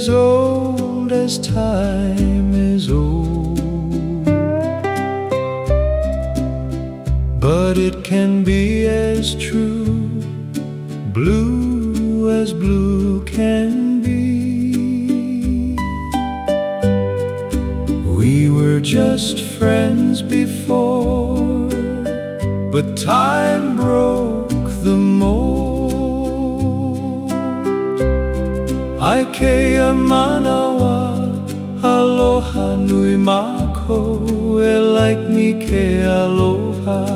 as old as time is old. But it can be as true, blue as blue can be. We were just friends before, but time broke Aikea manawa, aloha nui mako, e like me ke aloha.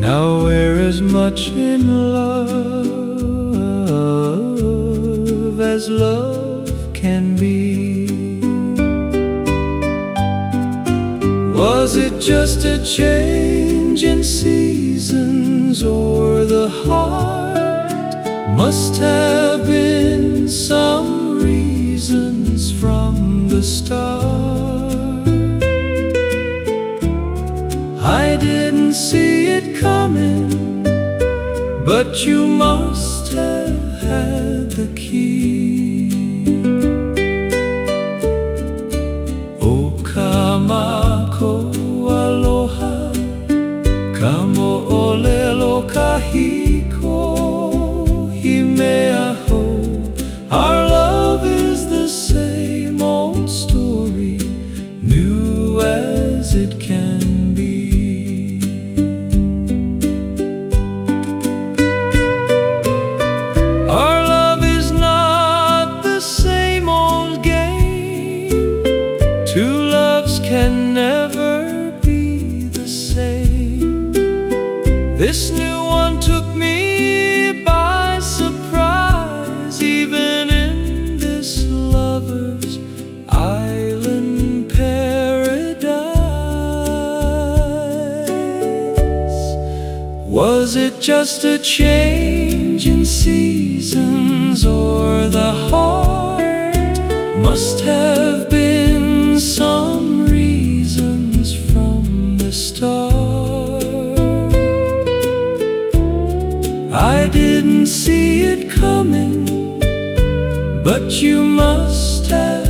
Now we're as much in love as love can be. Was it just a change in seasons or the heart? Must have been some reasons from the start. I didn't see it coming, but you must have had the key. This new one took me by surprise, even in this lover's island paradise. Was it just a change in seasons or but you must have